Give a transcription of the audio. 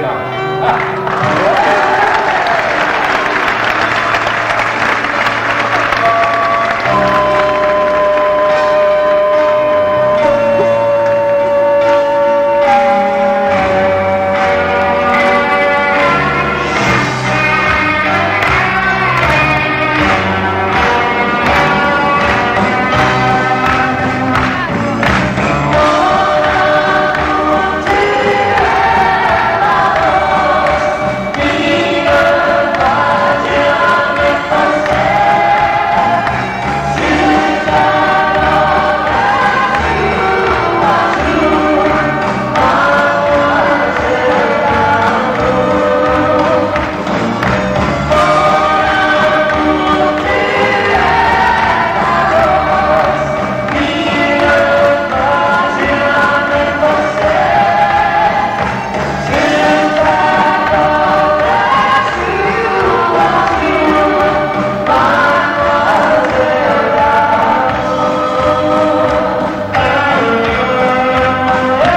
是。